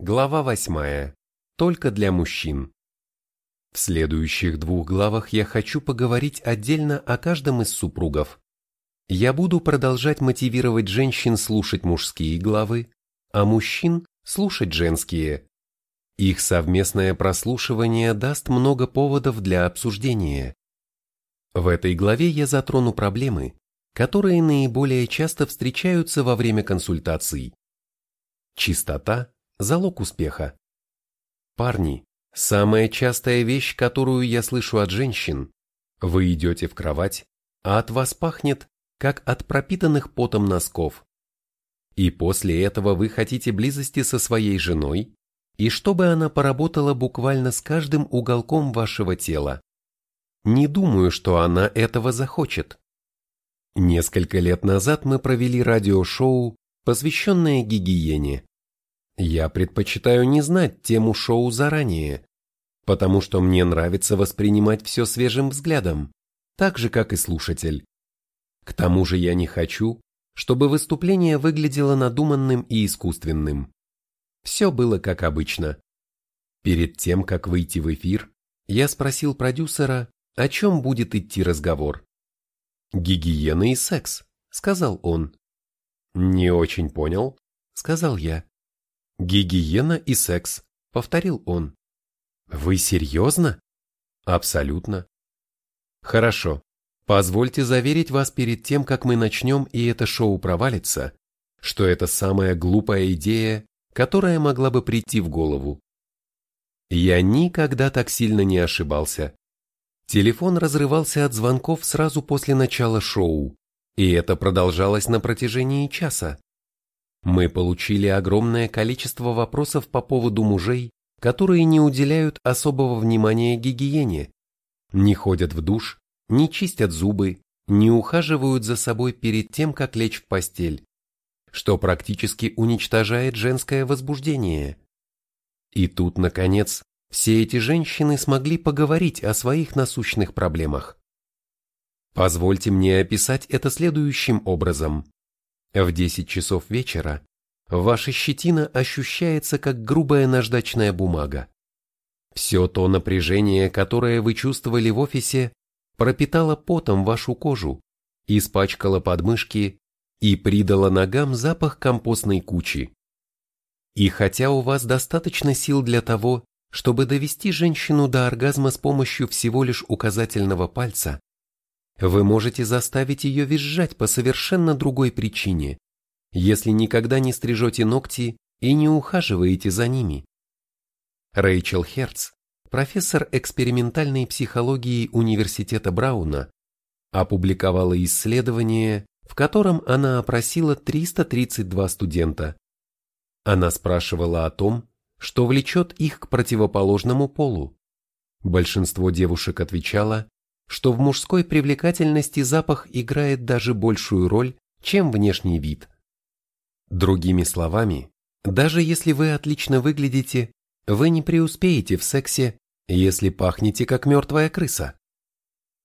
Глава 8. Только для мужчин. В следующих двух главах я хочу поговорить отдельно о каждом из супругов. Я буду продолжать мотивировать женщин слушать мужские главы, а мужчин слушать женские. Их совместное прослушивание даст много поводов для обсуждения. В этой главе я затрону проблемы, которые наиболее часто встречаются во время консультаций. Чистота – залог успеха. Парни, самая частая вещь, которую я слышу от женщин – вы идете в кровать, а от вас пахнет, как от пропитанных потом носков. И после этого вы хотите близости со своей женой, и чтобы она поработала буквально с каждым уголком вашего тела. Не думаю, что она этого захочет. Несколько лет назад мы провели радиошоу, посвященное гигиене. Я предпочитаю не знать тему шоу заранее, потому что мне нравится воспринимать все свежим взглядом, так же, как и слушатель. К тому же я не хочу, чтобы выступление выглядело надуманным и искусственным. Все было как обычно. Перед тем, как выйти в эфир, я спросил продюсера, о чем будет идти разговор. «Гигиена и секс», — сказал он. «Не очень понял», — сказал я. Гигиена и секс, повторил он. Вы серьезно? Абсолютно. Хорошо. Позвольте заверить вас перед тем, как мы начнем и это шоу провалится, что это самая глупая идея, которая могла бы прийти в голову. Я никогда так сильно не ошибался. Телефон разрывался от звонков сразу после начала шоу, и это продолжалось на протяжении часа. Мы получили огромное количество вопросов по поводу мужей, которые не уделяют особого внимания гигиене, не ходят в душ, не чистят зубы, не ухаживают за собой перед тем, как лечь в постель, что практически уничтожает женское возбуждение. И тут, наконец, все эти женщины смогли поговорить о своих насущных проблемах. Позвольте мне описать это следующим образом. В 10 часов вечера ваша щетина ощущается как грубая наждачная бумага. Все то напряжение, которое вы чувствовали в офисе, пропитало потом вашу кожу, испачкало подмышки и придало ногам запах компостной кучи. И хотя у вас достаточно сил для того, чтобы довести женщину до оргазма с помощью всего лишь указательного пальца, вы можете заставить ее визжать по совершенно другой причине, если никогда не стрижете ногти и не ухаживаете за ними. Рэйчел Херц, профессор экспериментальной психологии Университета Брауна, опубликовала исследование, в котором она опросила 332 студента. Она спрашивала о том, что влечет их к противоположному полу. Большинство девушек отвечало, что в мужской привлекательности запах играет даже большую роль, чем внешний вид. Другими словами, даже если вы отлично выглядите, вы не преуспеете в сексе, если пахнете как мертвая крыса.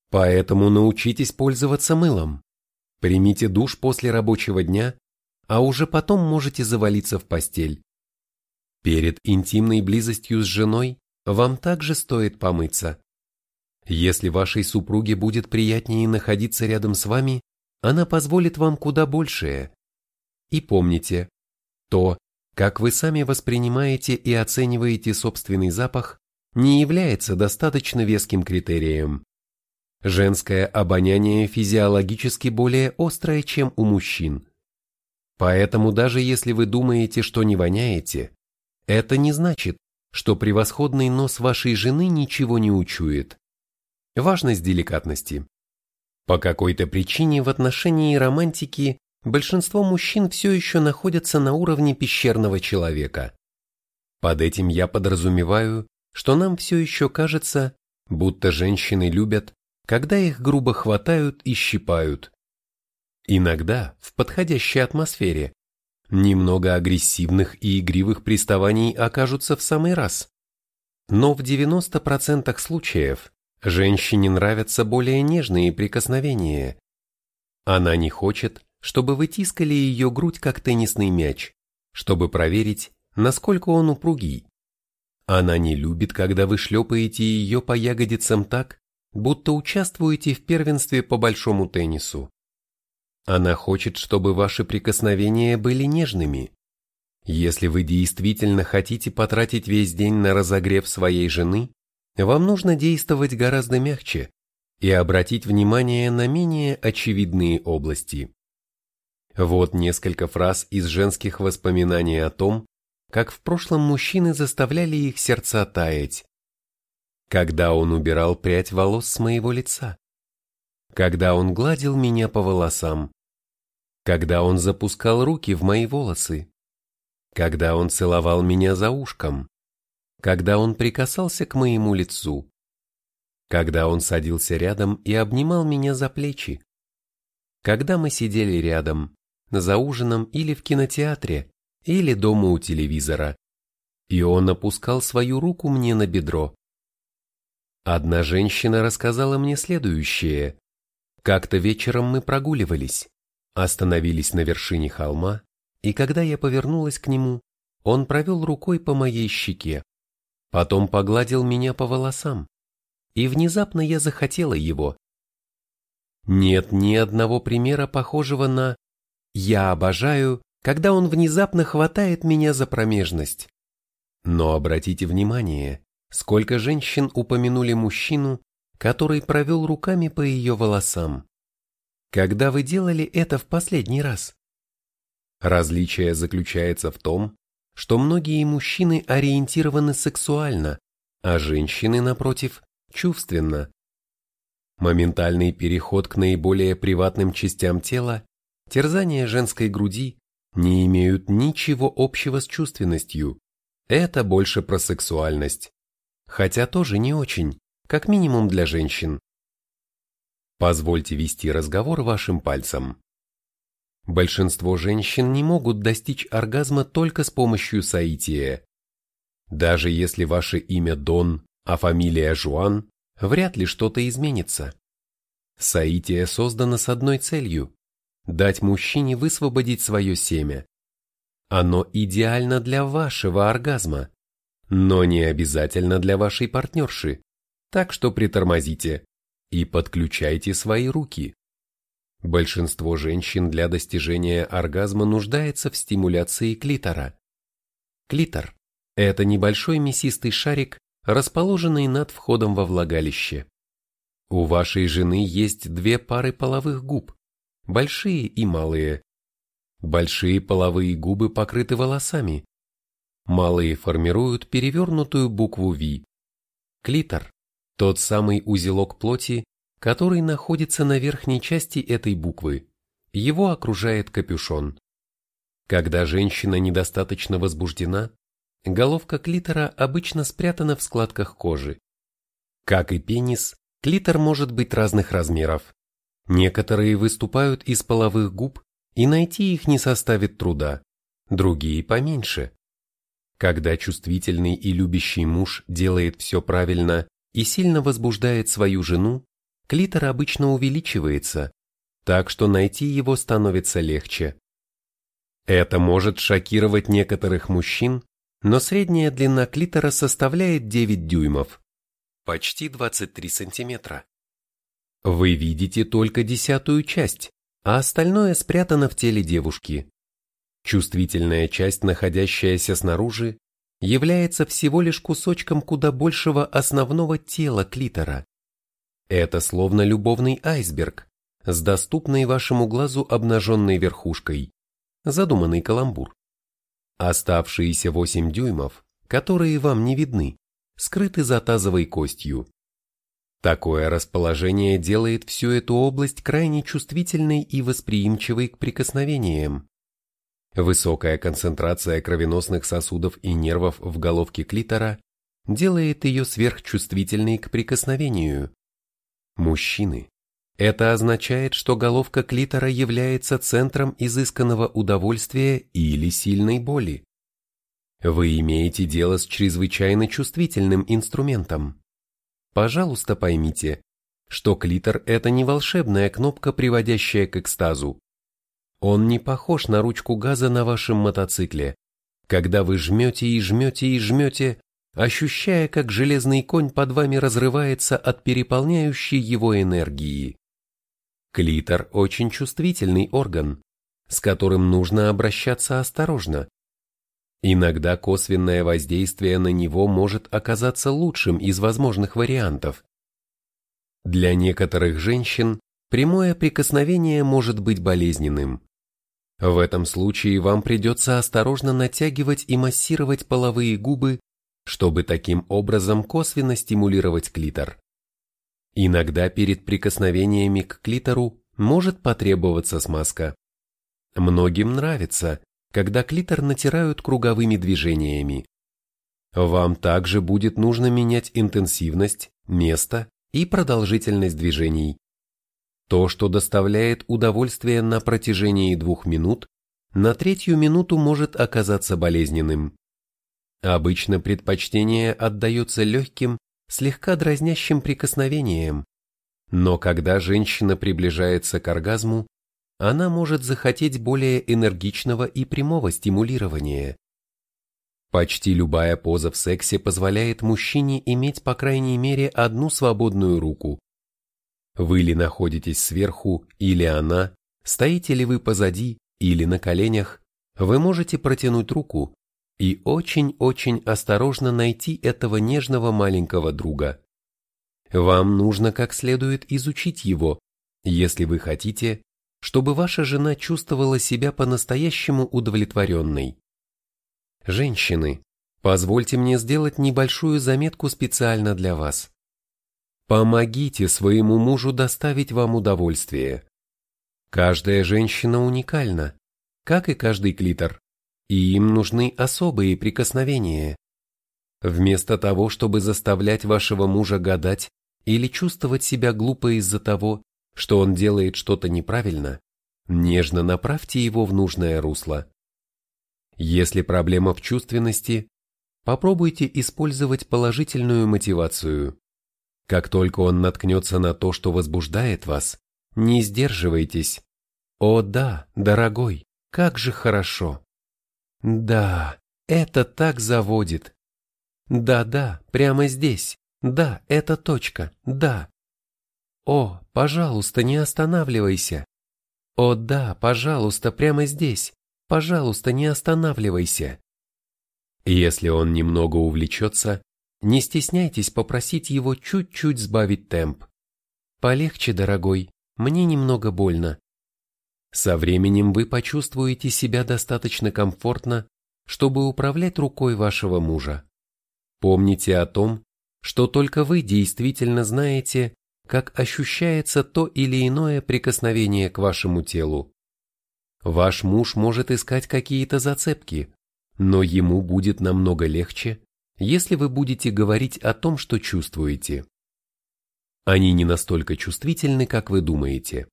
Поэтому научитесь пользоваться мылом. Примите душ после рабочего дня, а уже потом можете завалиться в постель. Перед интимной близостью с женой вам также стоит помыться. Если вашей супруге будет приятнее находиться рядом с вами, она позволит вам куда большее. И помните, то, как вы сами воспринимаете и оцениваете собственный запах, не является достаточно веским критерием. Женское обоняние физиологически более острое, чем у мужчин. Поэтому даже если вы думаете, что не воняете, это не значит, что превосходный нос вашей жены ничего не учует. Важность деликатности. По какой-то причине в отношении романтики большинство мужчин все еще находятся на уровне пещерного человека. Под этим я подразумеваю, что нам все еще кажется, будто женщины любят, когда их грубо хватают и щипают. Иногда, в подходящей атмосфере, немного агрессивных и игривых приставаний окажутся в самый раз. Но в 90% случаев Женщине нравятся более нежные прикосновения. Она не хочет, чтобы вы тискали ее грудь как теннисный мяч, чтобы проверить, насколько он упругий. Она не любит, когда вы шлепаете ее по ягодицам так, будто участвуете в первенстве по большому теннису. Она хочет, чтобы ваши прикосновения были нежными. Если вы действительно хотите потратить весь день на разогрев своей жены, вам нужно действовать гораздо мягче и обратить внимание на менее очевидные области. Вот несколько фраз из женских воспоминаний о том, как в прошлом мужчины заставляли их сердца таять. Когда он убирал прядь волос с моего лица. Когда он гладил меня по волосам. Когда он запускал руки в мои волосы. Когда он целовал меня за ушком. Когда он прикасался к моему лицу. Когда он садился рядом и обнимал меня за плечи. Когда мы сидели рядом, за ужином или в кинотеатре, или дома у телевизора. И он опускал свою руку мне на бедро. Одна женщина рассказала мне следующее. Как-то вечером мы прогуливались, остановились на вершине холма, и когда я повернулась к нему, он провел рукой по моей щеке, потом погладил меня по волосам, и внезапно я захотела его. Нет ни одного примера похожего на я обожаю, когда он внезапно хватает меня за промежность. Но обратите внимание, сколько женщин упомянули мужчину, который провел руками по ее волосам. Когда вы делали это в последний раз? Различие заключается в том, что многие мужчины ориентированы сексуально, а женщины, напротив, чувственно. Моментальный переход к наиболее приватным частям тела терзания женской груди не имеют ничего общего с чувственностью. Это больше про сексуальность. Хотя тоже не очень, как минимум для женщин. Позвольте вести разговор вашим пальцем. Большинство женщин не могут достичь оргазма только с помощью соития. Даже если ваше имя Дон, а фамилия Жуан, вряд ли что-то изменится. Соитие создано с одной целью дать мужчине высвободить свое семя. Оно идеально для вашего оргазма, но не обязательно для вашей партнерши, так что притормозите и подключайте свои руки. Большинство женщин для достижения оргазма нуждается в стимуляции клитора. Клитор – это небольшой мясистый шарик, расположенный над входом во влагалище. У вашей жены есть две пары половых губ, большие и малые. Большие половые губы покрыты волосами. Малые формируют перевернутую букву V. Клитор – тот самый узелок плоти, который находится на верхней части этой буквы. Его окружает капюшон. Когда женщина недостаточно возбуждена, головка клитора обычно спрятана в складках кожи. Как и пенис, клитор может быть разных размеров. Некоторые выступают из половых губ, и найти их не составит труда, другие поменьше. Когда чувствительный и любящий муж делает все правильно и сильно возбуждает свою жену, клитор обычно увеличивается, так что найти его становится легче. Это может шокировать некоторых мужчин, но средняя длина клитора составляет 9 дюймов, почти 23 сантиметра. Вы видите только десятую часть, а остальное спрятано в теле девушки. Чувствительная часть, находящаяся снаружи, является всего лишь кусочком куда большего основного тела клитора. Это словно любовный айсберг с доступной вашему глазу обнаженной верхушкой, задуманный каламбур. Оставшиеся 8 дюймов, которые вам не видны, скрыты за тазовой костью. Такое расположение делает всю эту область крайне чувствительной и восприимчивой к прикосновениям. Высокая концентрация кровеносных сосудов и нервов в головке клитора делает ее сверхчувствительной к прикосновению. Мужчины. Это означает, что головка клитора является центром изысканного удовольствия или сильной боли. Вы имеете дело с чрезвычайно чувствительным инструментом. Пожалуйста, поймите, что клитор – это не волшебная кнопка, приводящая к экстазу. Он не похож на ручку газа на вашем мотоцикле, когда вы жмете и жмете и жмете, ощущая, как железный конь под вами разрывается от переполняющей его энергии. Клитор очень чувствительный орган, с которым нужно обращаться осторожно. Иногда косвенное воздействие на него может оказаться лучшим из возможных вариантов. Для некоторых женщин прямое прикосновение может быть болезненным. В этом случае вам придется осторожно натягивать и массировать половые губы, чтобы таким образом косвенно стимулировать клитор. Иногда перед прикосновениями к клитору может потребоваться смазка. Многим нравится, когда клитор натирают круговыми движениями. Вам также будет нужно менять интенсивность, место и продолжительность движений. То, что доставляет удовольствие на протяжении двух минут, на третью минуту может оказаться болезненным. Обычно предпочтение отдается легким, слегка дразнящим прикосновениям, но когда женщина приближается к оргазму, она может захотеть более энергичного и прямого стимулирования. Почти любая поза в сексе позволяет мужчине иметь по крайней мере одну свободную руку. Вы ли находитесь сверху, или она, стоите ли вы позади, или на коленях, вы можете протянуть руку и очень-очень осторожно найти этого нежного маленького друга. Вам нужно как следует изучить его, если вы хотите, чтобы ваша жена чувствовала себя по-настоящему удовлетворенной. Женщины, позвольте мне сделать небольшую заметку специально для вас. Помогите своему мужу доставить вам удовольствие. Каждая женщина уникальна, как и каждый клитор и им нужны особые прикосновения. Вместо того, чтобы заставлять вашего мужа гадать или чувствовать себя глупо из-за того, что он делает что-то неправильно, нежно направьте его в нужное русло. Если проблема в чувственности, попробуйте использовать положительную мотивацию. Как только он наткнется на то, что возбуждает вас, не сдерживайтесь. О да, дорогой, как же хорошо. Да, это так заводит. Да-да, прямо здесь. Да, это точка. Да. О, пожалуйста, не останавливайся. О да, пожалуйста, прямо здесь. Пожалуйста, не останавливайся. Если он немного увлечется, не стесняйтесь попросить его чуть-чуть сбавить темп. Полегче, дорогой, мне немного больно. Со временем вы почувствуете себя достаточно комфортно, чтобы управлять рукой вашего мужа. Помните о том, что только вы действительно знаете, как ощущается то или иное прикосновение к вашему телу. Ваш муж может искать какие-то зацепки, но ему будет намного легче, если вы будете говорить о том, что чувствуете. Они не настолько чувствительны, как вы думаете.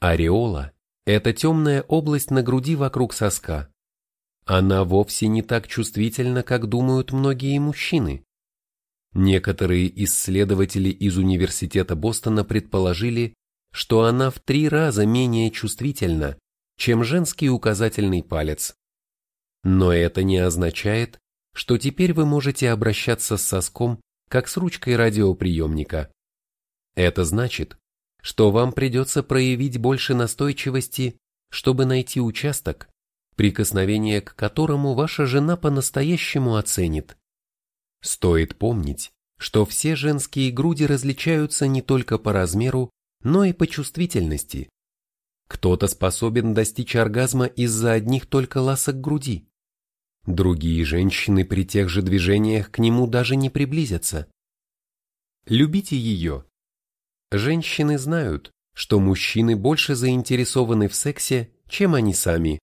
Ореола это темная область на груди вокруг соска. Она вовсе не так чувствительна, как думают многие мужчины. Некоторые исследователи из Университета Бостона предположили, что она в три раза менее чувствительна, чем женский указательный палец. Но это не означает, что теперь вы можете обращаться с соском, как с ручкой радиоприемника. Это значит, что вам придется проявить больше настойчивости, чтобы найти участок, прикосновение к которому ваша жена по-настоящему оценит. Стоит помнить, что все женские груди различаются не только по размеру, но и по чувствительности. Кто-то способен достичь оргазма из-за одних только ласок груди. Другие женщины при тех же движениях к нему даже не приблизятся. Любите ее, Женщины знают, что мужчины больше заинтересованы в сексе, чем они сами.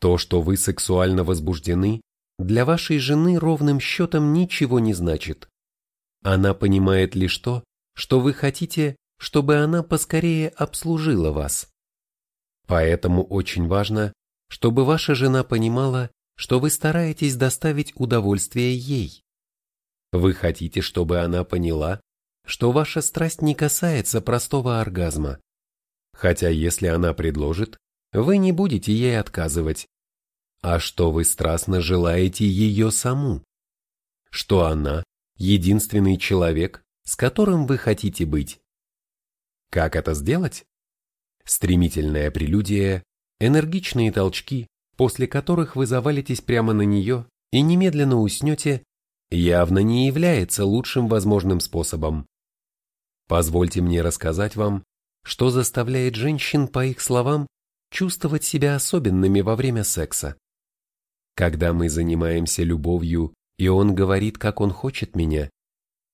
То, что вы сексуально возбуждены, для вашей жены ровным счетом ничего не значит. Она понимает лишь то, что вы хотите, чтобы она поскорее обслужила вас. Поэтому очень важно, чтобы ваша жена понимала, что вы стараетесь доставить удовольствие ей. Вы хотите, чтобы она поняла, что ваша страсть не касается простого оргазма. Хотя если она предложит, вы не будете ей отказывать. а что вы страстно желаете ее саму, что она – единственный человек, с которым вы хотите быть. Как это сделать? Стремительная прелюдия, энергичные толчки, после которых вы завалитесь прямо на нее и немедленно уснете, явно не является лучшим возможным способом. Позвольте мне рассказать вам, что заставляет женщин, по их словам, чувствовать себя особенными во время секса. Когда мы занимаемся любовью, и он говорит, как он хочет меня,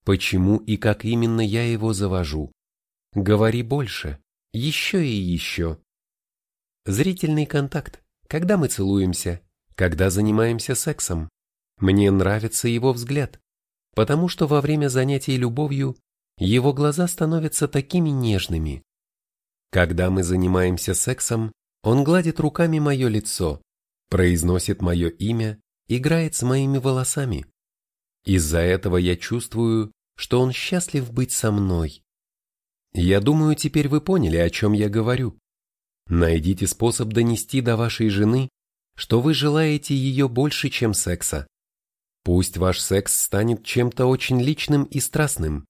почему и как именно я его завожу. Говори больше, еще и еще. Зрительный контакт, когда мы целуемся, когда занимаемся сексом. Мне нравится его взгляд, потому что во время занятий любовью его глаза становятся такими нежными. Когда мы занимаемся сексом, он гладит руками мое лицо, произносит мое имя, играет с моими волосами. Из-за этого я чувствую, что он счастлив быть со мной. Я думаю, теперь вы поняли, о чем я говорю. Найдите способ донести до вашей жены, что вы желаете ее больше, чем секса. Пусть ваш секс станет чем-то очень личным и страстным,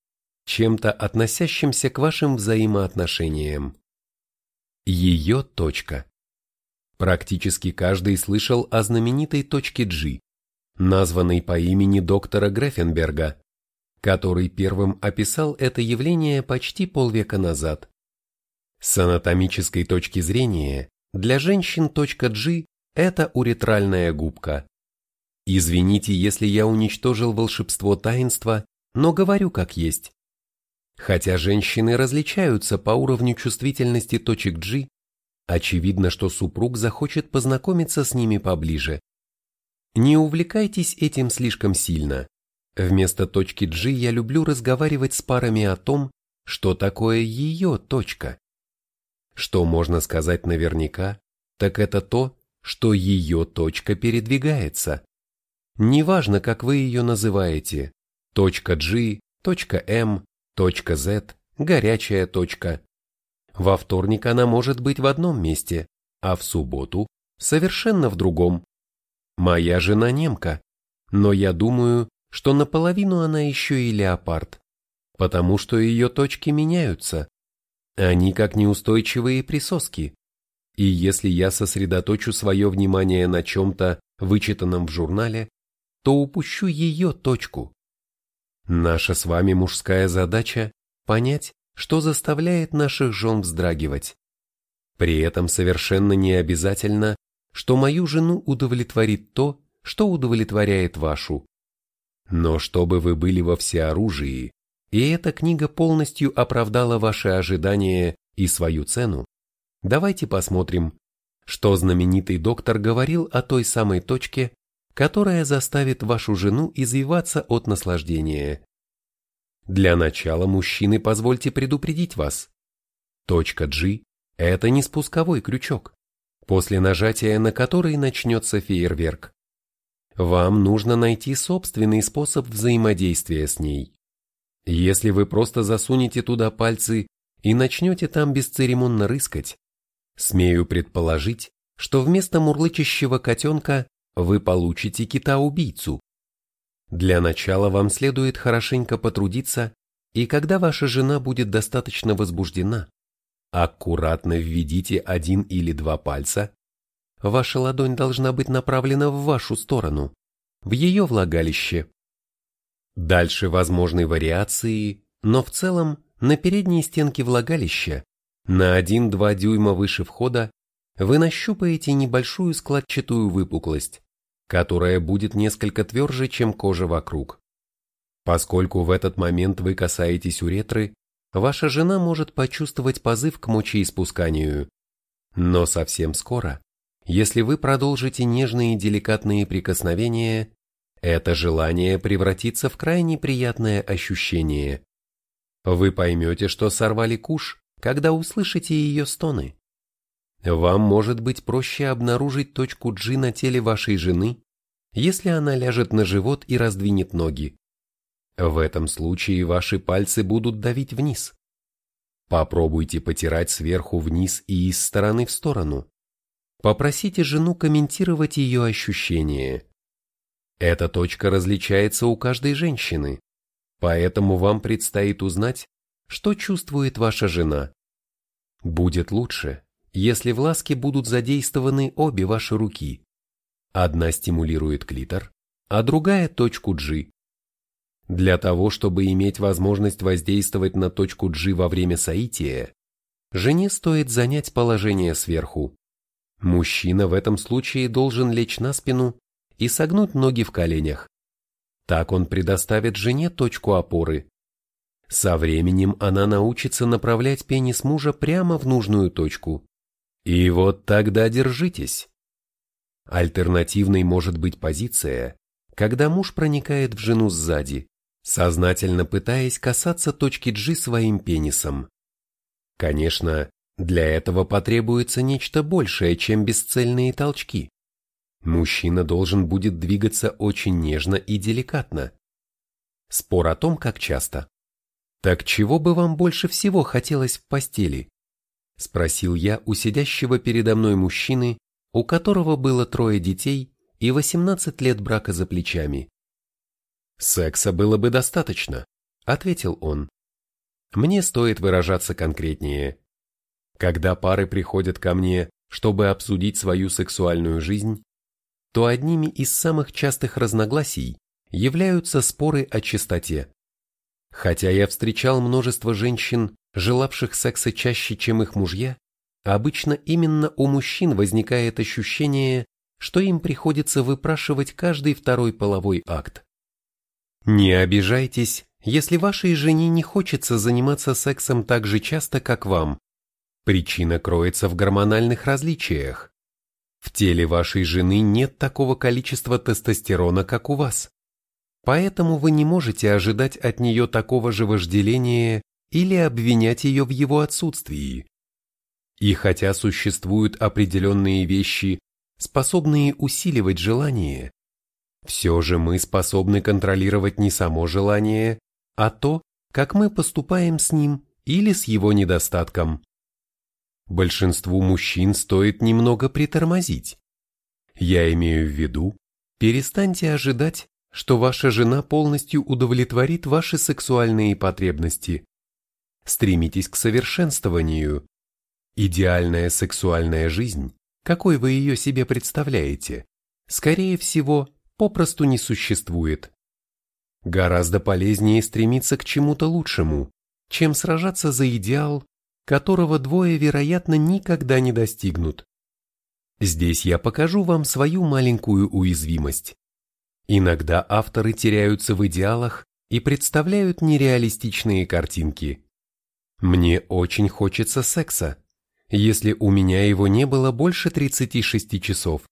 чем-то относящимся к вашим взаимоотношениям. Ее точка. Практически каждый слышал о знаменитой точке G, названной по имени доктора Грефенберга, который первым описал это явление почти полвека назад. С анатомической точки зрения, для женщин точка G – это уретральная губка. Извините, если я уничтожил волшебство таинства, но говорю как есть. Хотя женщины различаются по уровню чувствительности точек G, очевидно, что супруг захочет познакомиться с ними поближе. Не увлекайтесь этим слишком сильно. Вместо точки G я люблю разговаривать с парами о том, что такое ее точка. Что можно сказать наверняка, так это то, что ее точка передвигается. Неважно, как вы ее называете, точка G, точка M, точка Z, горячая точка. Во вторник она может быть в одном месте, а в субботу совершенно в другом. Моя жена немка, но я думаю, что наполовину она еще и леопард, потому что ее точки меняются. Они как неустойчивые присоски. И если я сосредоточу свое внимание на чем-то, вычитанном в журнале, то упущу ее точку. Наша с вами мужская задача – понять, что заставляет наших жен вздрагивать. При этом совершенно не обязательно, что мою жену удовлетворит то, что удовлетворяет вашу. Но чтобы вы были во всеоружии, и эта книга полностью оправдала ваши ожидания и свою цену, давайте посмотрим, что знаменитый доктор говорил о той самой точке, которая заставит вашу жену извиваться от наслаждения. Для начала, мужчины, позвольте предупредить вас. Точка G – это не спусковой крючок, после нажатия на который начнется фейерверк. Вам нужно найти собственный способ взаимодействия с ней. Если вы просто засунете туда пальцы и начнете там бесцеремонно рыскать, смею предположить, что вместо мурлычащего котенка вы получите кита-убийцу. Для начала вам следует хорошенько потрудиться, и когда ваша жена будет достаточно возбуждена, аккуратно введите один или два пальца Ваша ладонь должна быть направлена в вашу сторону, в ее влагалище. Дальше возможны вариации, но в целом на передней стенке влагалища, на 1-2 дюйма выше входа, вы нащупаете небольшую складчатую выпуклость, которая будет несколько тверже, чем кожа вокруг. Поскольку в этот момент вы касаетесь уретры, ваша жена может почувствовать позыв к мочеиспусканию. Но совсем скоро если вы продолжите нежные и деликатные прикосновения, это желание превратится в крайне приятное ощущение. Вы поймете, что сорвали куш, когда услышите ее стоны. Вам может быть проще обнаружить точку G на теле вашей жены, если она ляжет на живот и раздвинет ноги. В этом случае ваши пальцы будут давить вниз. Попробуйте потирать сверху вниз и из стороны в сторону. Попросите жену комментировать ее ощущения. Эта точка различается у каждой женщины, поэтому вам предстоит узнать, что чувствует ваша жена. Будет лучше, если в ласке будут задействованы обе ваши руки. Одна стимулирует клитор, а другая – точку G. Для того, чтобы иметь возможность воздействовать на точку G во время соития, жене стоит занять положение сверху. Мужчина в этом случае должен лечь на спину и согнуть ноги в коленях. Так он предоставит жене точку опоры. Со временем она научится направлять пенис мужа прямо в нужную точку. И вот тогда держитесь. Альтернативной может быть позиция, когда муж проникает в жену сзади, сознательно пытаясь касаться точки G своим пенисом. Конечно, для этого потребуется нечто большее, чем бесцельные толчки. Мужчина должен будет двигаться очень нежно и деликатно. Спор о том, как часто. Так чего бы вам больше всего хотелось в постели? Спросил я у сидящего передо мной мужчины, у которого было трое детей и 18 лет брака за плечами. «Секса было бы достаточно», — ответил он. «Мне стоит выражаться конкретнее. Когда пары приходят ко мне, чтобы обсудить свою сексуальную жизнь, то одними из самых частых разногласий являются споры о чистоте. Хотя я встречал множество женщин, желавших секса чаще, чем их мужья, обычно именно у мужчин возникает ощущение, что им приходится выпрашивать каждый второй половой акт. Не обижайтесь, если вашей жене не хочется заниматься сексом так же часто, как вам. Причина кроется в гормональных различиях. В теле вашей жены нет такого количества тестостерона, как у вас. Поэтому вы не можете ожидать от нее такого же вожделения или обвинять ее в его отсутствии. И хотя существуют определенные вещи, способные усиливать желание, все же мы способны контролировать не само желание, а то, как мы поступаем с ним или с его недостатком. Большинству мужчин стоит немного притормозить. Я имею в виду, перестаньте ожидать, что ваша жена полностью удовлетворит ваши сексуальные потребности. Стремитесь к совершенствованию. Идеальная сексуальная жизнь, какой вы ее себе представляете, скорее всего, попросту не существует. Гораздо полезнее стремиться к чему-то лучшему, чем сражаться за идеал, которого двое, вероятно, никогда не достигнут. Здесь я покажу вам свою маленькую уязвимость. Иногда авторы теряются в идеалах и представляют нереалистичные картинки. Мне очень хочется секса, если у меня его не было больше 36 часов.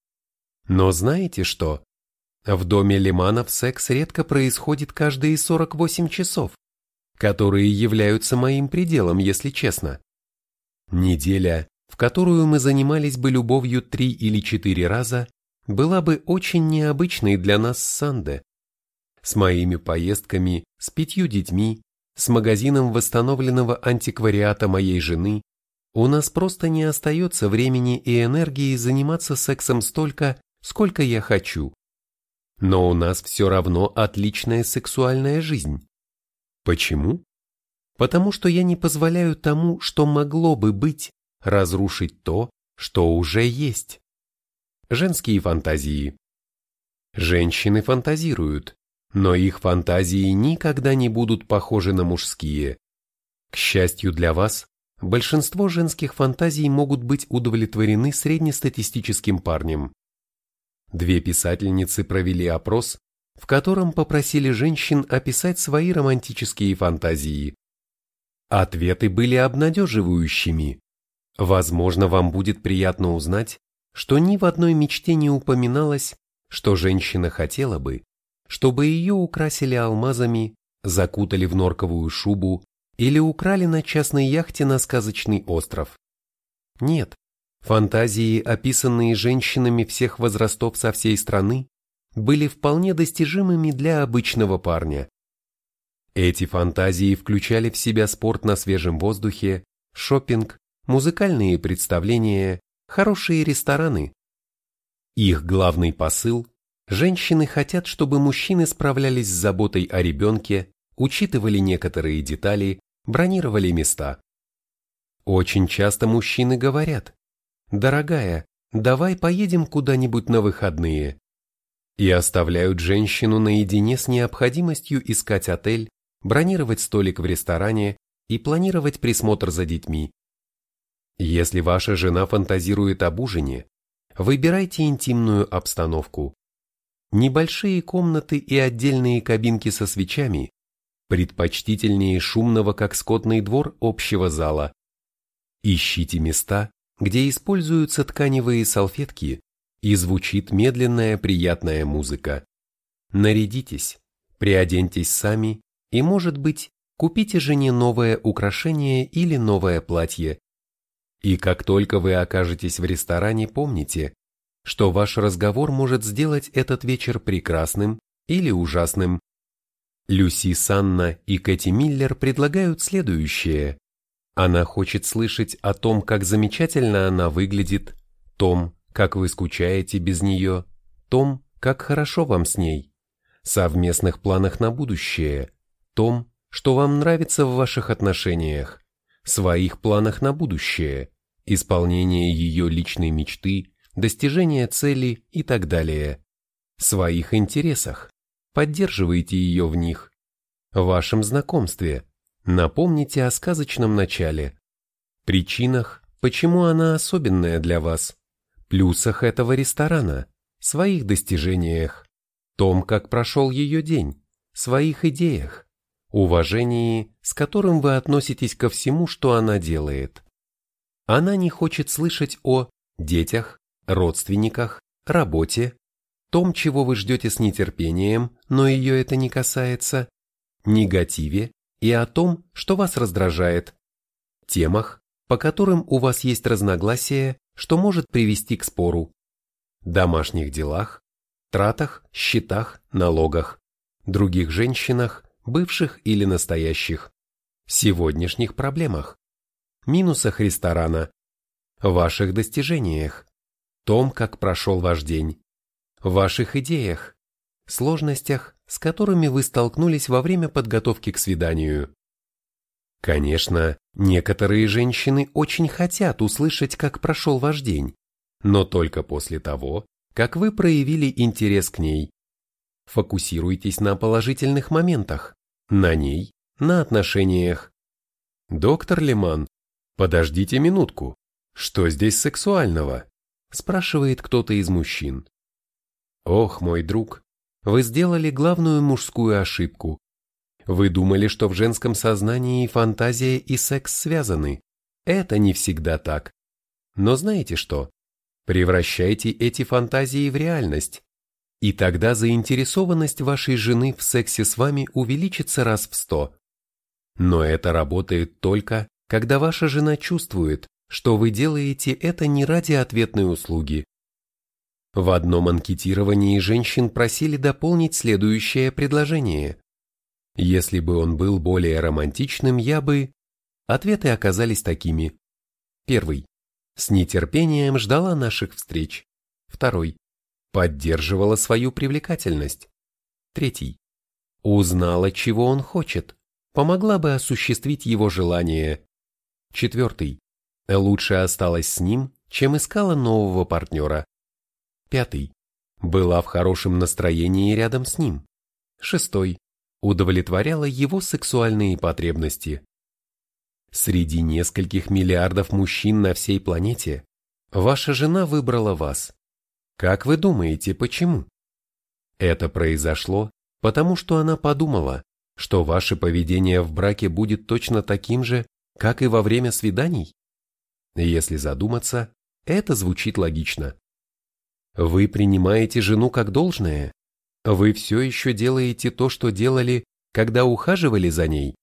Но знаете что? В доме Лиманов секс редко происходит каждые 48 часов, которые являются моим пределом, если честно. Неделя, в которую мы занимались бы любовью три или четыре раза, была бы очень необычной для нас Санде. С моими поездками, с пятью детьми, с магазином восстановленного антиквариата моей жены, у нас просто не остается времени и энергии заниматься сексом столько, сколько я хочу. Но у нас все равно отличная сексуальная жизнь. Почему? Потому что я не позволяю тому, что могло бы быть, разрушить то, что уже есть. Женские фантазии. Женщины фантазируют, но их фантазии никогда не будут похожи на мужские. К счастью для вас, большинство женских фантазий могут быть удовлетворены среднестатистическим парнем. Две писательницы провели опрос, в котором попросили женщин описать свои романтические фантазии. Ответы были обнадеживающими. Возможно, вам будет приятно узнать, что ни в одной мечте не упоминалось, что женщина хотела бы, чтобы ее украсили алмазами, закутали в норковую шубу или украли на частной яхте на сказочный остров. Нет, Фантазии, описанные женщинами всех возрастов со всей страны, были вполне достижимыми для обычного парня. Эти фантазии включали в себя спорт на свежем воздухе, шопинг, музыкальные представления, хорошие рестораны. Их главный посыл – женщины хотят, чтобы мужчины справлялись с заботой о ребенке, учитывали некоторые детали, бронировали места. Очень часто мужчины говорят, «Дорогая, давай поедем куда-нибудь на выходные», и оставляют женщину наедине с необходимостью искать отель, бронировать столик в ресторане и планировать присмотр за детьми. Если ваша жена фантазирует об ужине, выбирайте интимную обстановку. Небольшие комнаты и отдельные кабинки со свечами предпочтительнее шумного, как скотный двор общего зала. Ищите места, где используются тканевые салфетки и звучит медленная приятная музыка. Нарядитесь, приоденьтесь сами и, может быть, купите жене новое украшение или новое платье. И как только вы окажетесь в ресторане, помните, что ваш разговор может сделать этот вечер прекрасным или ужасным. Люси Санна и Кэти Миллер предлагают следующее. Она хочет слышать о том, как замечательно она выглядит, том, как вы скучаете без нее, том, как хорошо вам с ней, совместных планах на будущее, том, что вам нравится в ваших отношениях, своих планах на будущее, исполнение ее личной мечты, достижение цели и так далее, своих интересах, поддерживайте ее в них, в вашем знакомстве, напомните о сказочном начале, причинах, почему она особенная для вас, плюсах этого ресторана, своих достижениях, том, как прошел ее день, своих идеях, уважении, с которым вы относитесь ко всему, что она делает. Она не хочет слышать о детях, родственниках, работе, том, чего вы ждете с нетерпением, но ее это не касается, негативе и о том, что вас раздражает, темах, по которым у вас есть разногласия, что может привести к спору, домашних делах, тратах, счетах, налогах, других женщинах, бывших или настоящих, сегодняшних проблемах, минусах ресторана, ваших достижениях, том, как прошел ваш день, ваших идеях, сложностях, с которыми вы столкнулись во время подготовки к свиданию. Конечно, некоторые женщины очень хотят услышать, как прошел ваш день, но только после того, как вы проявили интерес к ней. Фокусируйтесь на положительных моментах, на ней, на отношениях. Доктор Леман, подождите минутку, что здесь сексуального? Спрашивает кто-то из мужчин. Ох, мой друг, вы сделали главную мужскую ошибку, вы думали, что в женском сознании фантазия и секс связаны. Это не всегда так. Но знаете что? Превращайте эти фантазии в реальность. И тогда заинтересованность вашей жены в сексе с вами увеличится раз в сто. Но это работает только, когда ваша жена чувствует, что вы делаете это не ради ответной услуги. В одном анкетировании женщин просили дополнить следующее предложение. Если бы он был более романтичным, я бы... Ответы оказались такими. Первый. С нетерпением ждала наших встреч. Второй. Поддерживала свою привлекательность. Третий. Узнала, чего он хочет. Помогла бы осуществить его желание. Четвертый. Лучше осталась с ним, чем искала нового партнера. Пятый. Была в хорошем настроении рядом с ним. Шестой удовлетворяла его сексуальные потребности. Среди нескольких миллиардов мужчин на всей планете ваша жена выбрала вас. Как вы думаете, почему? Это произошло, потому что она подумала, что ваше поведение в браке будет точно таким же, как и во время свиданий? Если задуматься, это звучит логично. Вы принимаете жену как должное, вы все еще делаете то, что делали, когда ухаживали за ней?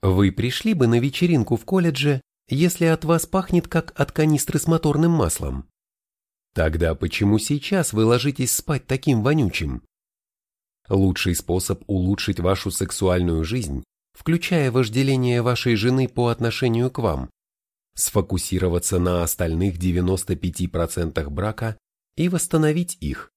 Вы пришли бы на вечеринку в колледже, если от вас пахнет как от канистры с моторным маслом? Тогда почему сейчас вы ложитесь спать таким вонючим? Лучший способ улучшить вашу сексуальную жизнь, включая вожделение вашей жены по отношению к вам, сфокусироваться на остальных 95% брака и восстановить их.